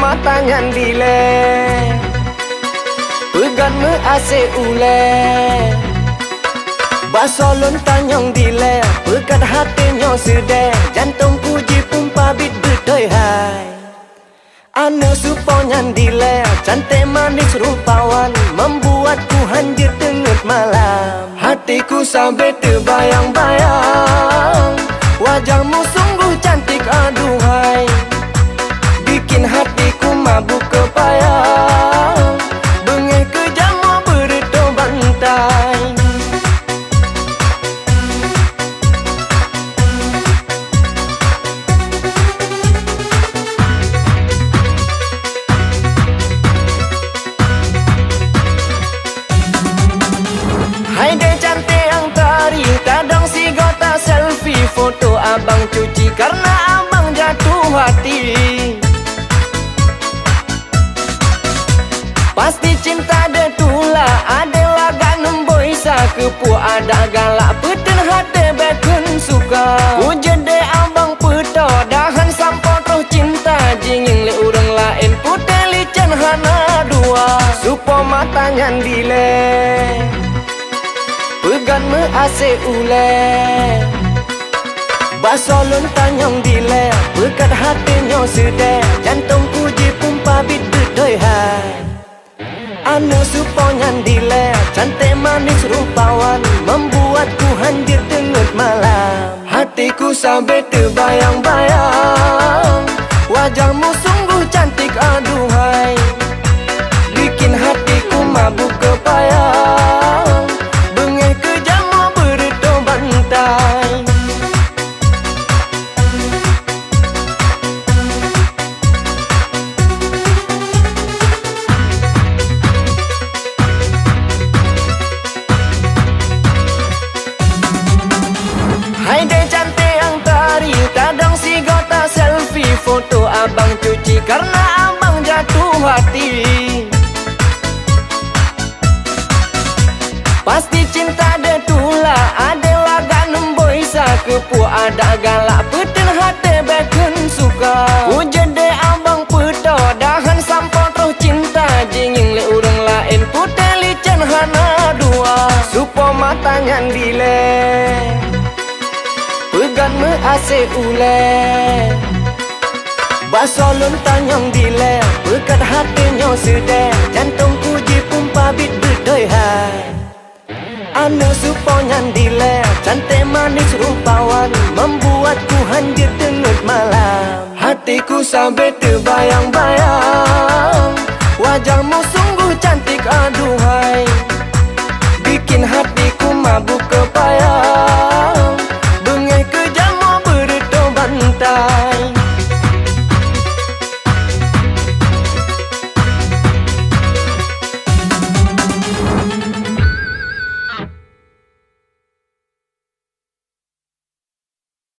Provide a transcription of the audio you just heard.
tangan dile Pegan me ase ule Basolon tanyong dile Pekat hatinya sude Jantung puji pumpa bit betul hai. Ane suponyan dile Cantik manis rupawan. Membuatku hanjir tengut malam. Hatiku sampai terbayang-bayang. Wajahmu Deh cantik yang tari Tadang si gota selfie Foto abang cuci Karena abang jatuh hati. Pasti cinta de tula Ada laga nemboi sa. Kepu Ada galak peten hati bekun suka. Ujian de abang peto Dahan sampo toh cinta. Jingin le urang lain Putih licin hana dua. Supo matanya dile Ase ule Basolon tanyong dile Pekat hatinya sude Jantung puji pumpa bit betul hai. Anu suponyan dile Cantik manis rupawan Membuatku hanjir tengut malam. Hatiku sampai terbayang-bayang abang cuci Karena abang jatuh hati. Pasti cinta de tula Ada laga nemboi sa. Kepu Ada galak peten hati bekun suka. Ujian de abang peto Dahan sampo toh cinta. Jingin le urang lain Putih licin hana dua. Supo matanya dile Pegan me ase ule Basolon tanyong dile Pekat hatinya sude Jantung puji pumpa bit betul hai. Ane suponyan dile Cantik manis rupawan Membuatku hanjir tengut malam. Hatiku sampai terbayang-bayang Wajahmu sungguh cantik aduhai. Bikin hatiku mabuk kepayang Bengih kejamu berito bantai